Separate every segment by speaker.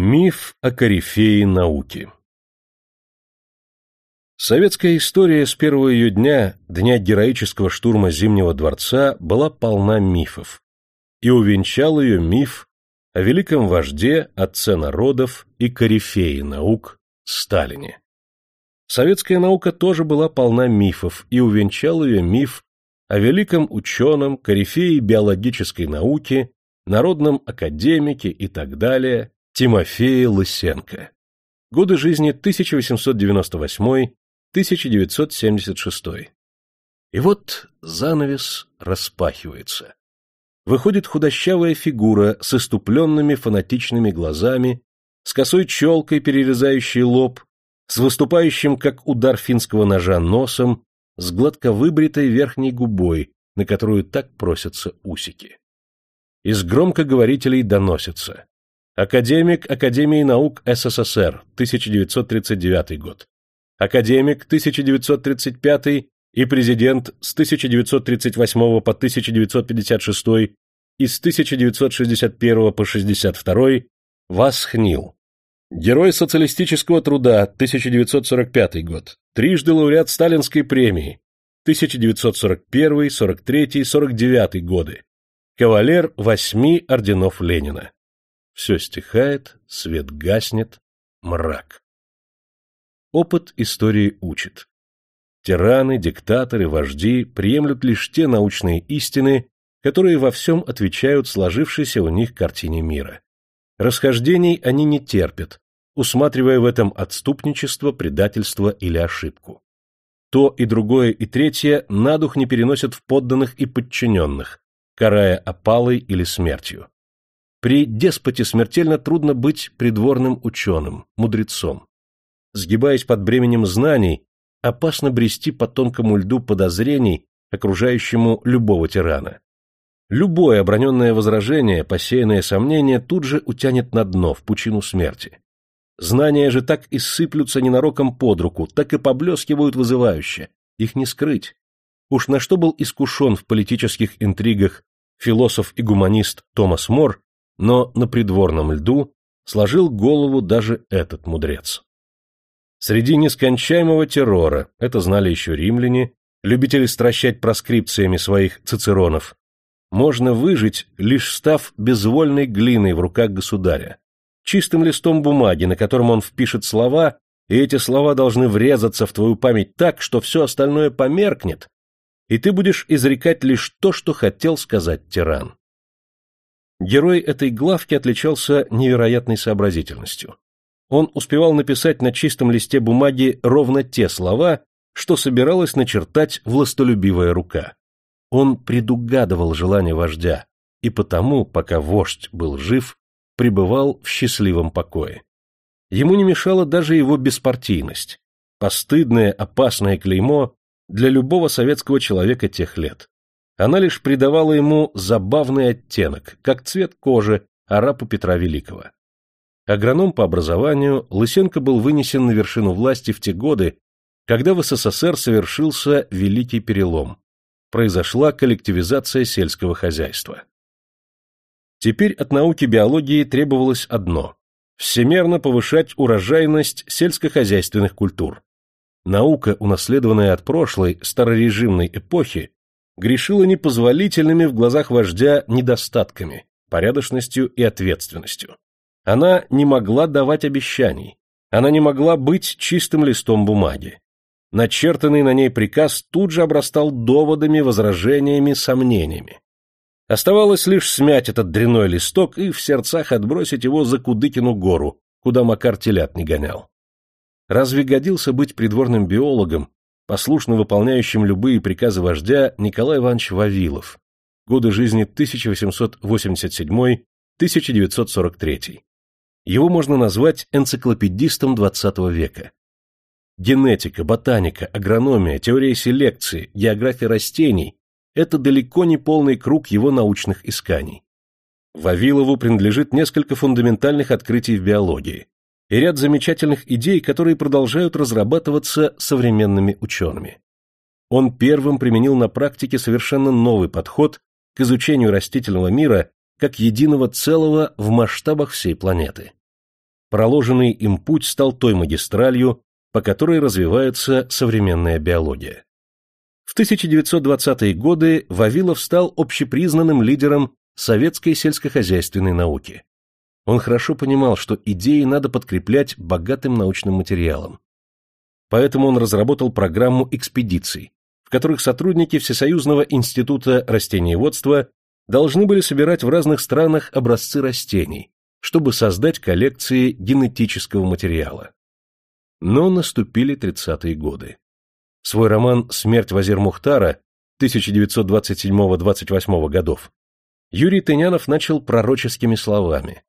Speaker 1: Миф о корифее науки Советская история с первого ее дня, дня героического штурма Зимнего дворца, была полна мифов. И увенчал ее миф о великом вожде, отце народов и корифее наук Сталине. Советская наука тоже была полна мифов, и увенчал ее миф о великом ученом, корифее биологической науки, народном академике и так далее, Тимофее Лысенко. Годы жизни 1898-1976. И вот занавес распахивается. Выходит худощавая фигура с иступленными фанатичными глазами, с косой челкой, перерезающей лоб, с выступающим, как удар финского ножа, носом, с гладко выбритой верхней губой, на которую так просятся усики. Из громкоговорителей доносится. Академик Академии наук СССР, 1939 год. Академик 1935 и президент с 1938 по 1956 и с 1961 по 62 Васхнил. Герой социалистического труда, 1945 год. Трижды лауреат Сталинской премии, 1941, 43, 49 годы. Кавалер восьми орденов Ленина. Все стихает, свет гаснет, мрак. Опыт истории учит. Тираны, диктаторы, вожди приемлют лишь те научные истины, которые во всем отвечают сложившейся у них картине мира. Расхождений они не терпят, усматривая в этом отступничество, предательство или ошибку. То и другое и третье на дух не переносят в подданных и подчиненных, карая опалой или смертью. При деспоте смертельно трудно быть придворным ученым, мудрецом. Сгибаясь под бременем знаний, опасно брести по тонкому льду подозрений, окружающему любого тирана. Любое оброненное возражение, посеянное сомнение тут же утянет на дно, в пучину смерти. Знания же так и сыплются ненароком под руку, так и поблескивают вызывающе. Их не скрыть. Уж на что был искушен в политических интригах философ и гуманист Томас Мор, но на придворном льду сложил голову даже этот мудрец. Среди нескончаемого террора, это знали еще римляне, любители стращать проскрипциями своих цицеронов, можно выжить, лишь став безвольной глиной в руках государя, чистым листом бумаги, на котором он впишет слова, и эти слова должны врезаться в твою память так, что все остальное померкнет, и ты будешь изрекать лишь то, что хотел сказать тиран. Герой этой главки отличался невероятной сообразительностью. Он успевал написать на чистом листе бумаги ровно те слова, что собиралась начертать властолюбивая рука. Он предугадывал желание вождя, и потому, пока вождь был жив, пребывал в счастливом покое. Ему не мешала даже его беспартийность, постыдное опасное клеймо для любого советского человека тех лет. Она лишь придавала ему забавный оттенок, как цвет кожи арапу Петра Великого. Агроном по образованию, Лысенко был вынесен на вершину власти в те годы, когда в СССР совершился великий перелом. Произошла коллективизация сельского хозяйства. Теперь от науки биологии требовалось одно – всемерно повышать урожайность сельскохозяйственных культур. Наука, унаследованная от прошлой, старорежимной эпохи, грешила непозволительными в глазах вождя недостатками, порядочностью и ответственностью. Она не могла давать обещаний, она не могла быть чистым листом бумаги. Начертанный на ней приказ тут же обрастал доводами, возражениями, сомнениями. Оставалось лишь смять этот дряной листок и в сердцах отбросить его за Кудыкину гору, куда Макар телят не гонял. Разве годился быть придворным биологом, послушно выполняющим любые приказы вождя Николай Иванович Вавилов, годы жизни 1887-1943. Его можно назвать энциклопедистом XX века. Генетика, ботаника, агрономия, теория селекции, география растений – это далеко не полный круг его научных исканий. Вавилову принадлежит несколько фундаментальных открытий в биологии, и ряд замечательных идей, которые продолжают разрабатываться современными учеными. Он первым применил на практике совершенно новый подход к изучению растительного мира как единого целого в масштабах всей планеты. проложенный им путь стал той магистралью, по которой развивается современная биология. В 1920-е годы Вавилов стал общепризнанным лидером советской сельскохозяйственной науки. Он хорошо понимал, что идеи надо подкреплять богатым научным материалом. Поэтому он разработал программу экспедиций, в которых сотрудники Всесоюзного института растениеводства должны были собирать в разных странах образцы растений, чтобы создать коллекции генетического материала. Но наступили 30-е годы. Свой роман «Смерть Вазир Мухтара» 1927-28 годов Юрий Тынянов начал пророческими словами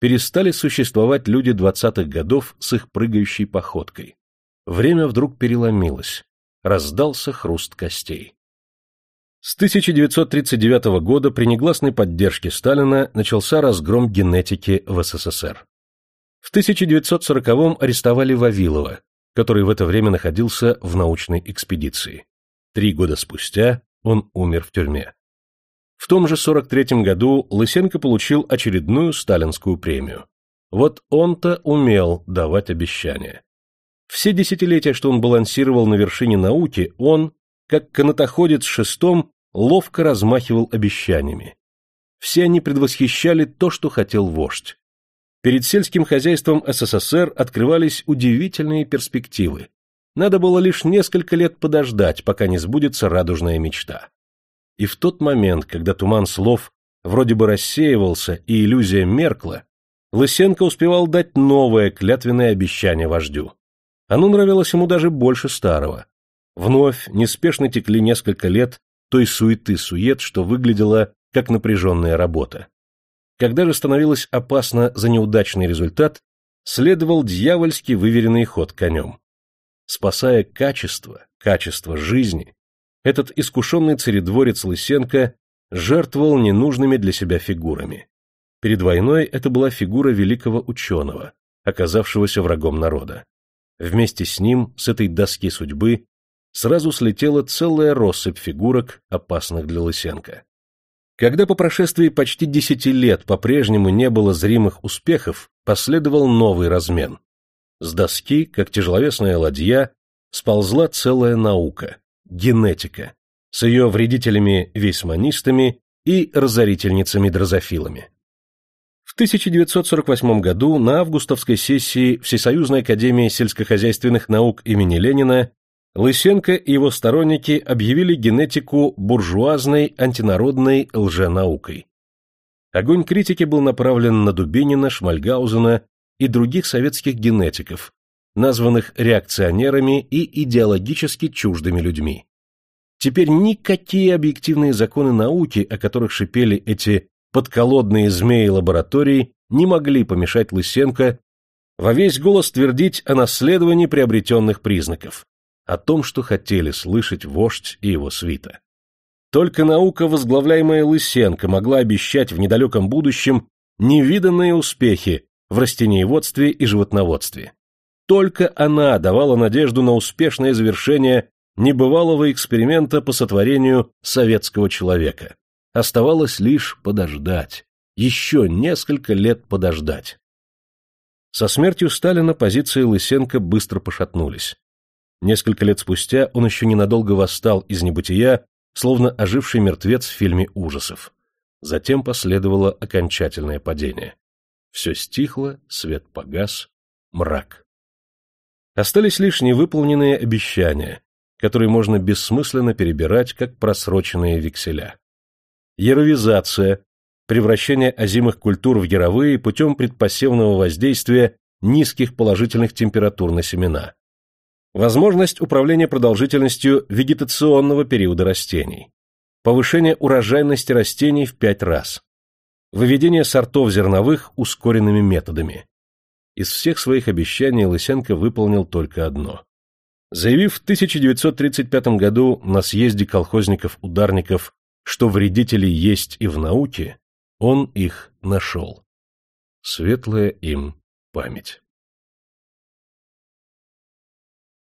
Speaker 1: перестали существовать люди двадцатых годов с их прыгающей походкой. Время вдруг переломилось, раздался хруст костей. С 1939 года при негласной поддержке Сталина начался разгром генетики в СССР. В 1940-м арестовали Вавилова, который в это время находился в научной экспедиции. Три года спустя он умер в тюрьме. В том же 43-м году Лысенко получил очередную сталинскую премию. Вот он-то умел давать обещания. Все десятилетия, что он балансировал на вершине науки, он, как канатоходец шестом, ловко размахивал обещаниями. Все они предвосхищали то, что хотел вождь. Перед сельским хозяйством СССР открывались удивительные перспективы. Надо было лишь несколько лет подождать, пока не сбудется радужная мечта. И в тот момент, когда туман слов вроде бы рассеивался и иллюзия меркла, Лысенко успевал дать новое клятвенное обещание вождю. Оно нравилось ему даже больше старого. Вновь неспешно текли несколько лет той суеты-сует, что выглядело как напряженная работа. Когда же становилось опасно за неудачный результат, следовал дьявольски выверенный ход конем. Спасая качество, качество жизни, этот искушенный царедворец Лысенко жертвовал ненужными для себя фигурами. Перед войной это была фигура великого ученого, оказавшегося врагом народа. Вместе с ним, с этой доски судьбы, сразу слетела целая россыпь фигурок, опасных для Лысенко. Когда по прошествии почти десяти лет по-прежнему не было зримых успехов, последовал новый размен. С доски, как тяжеловесная ладья, сползла целая наука, генетика, с ее вредителями-вейсманистами и разорительницами-дрозофилами. В 1948 году на августовской сессии Всесоюзной академии сельскохозяйственных наук имени Ленина Лысенко и его сторонники объявили генетику буржуазной антинародной лженаукой. Огонь критики был направлен на Дубинина, Шмальгаузена и других советских генетиков, названных реакционерами и идеологически чуждыми людьми. Теперь никакие объективные законы науки, о которых шипели эти подколодные змеи лабораторий, не могли помешать Лысенко во весь голос твердить о наследовании приобретенных признаков, о том, что хотели слышать вождь и его свита. Только наука, возглавляемая Лысенко, могла обещать в недалеком будущем невиданные успехи в растениеводстве и животноводстве. Только она давала надежду на успешное завершение небывалого эксперимента по сотворению советского человека. Оставалось лишь подождать, еще несколько лет подождать. Со смертью Сталина позиции Лысенко быстро пошатнулись. Несколько лет спустя он еще ненадолго восстал из небытия, словно оживший мертвец в фильме ужасов. Затем последовало окончательное падение. Все стихло, свет погас, мрак. Остались лишь невыполненные обещания, которые можно бессмысленно перебирать, как просроченные векселя. Яровизация, превращение озимых культур в яровые путем предпосевного воздействия низких положительных температур на семена. Возможность управления продолжительностью вегетационного периода растений. Повышение урожайности растений в пять раз. Выведение сортов зерновых ускоренными методами. Из всех своих обещаний Лысенко выполнил только одно. Заявив в 1935 году на съезде колхозников-ударников, что вредители есть и в науке, он их нашел. Светлая им память.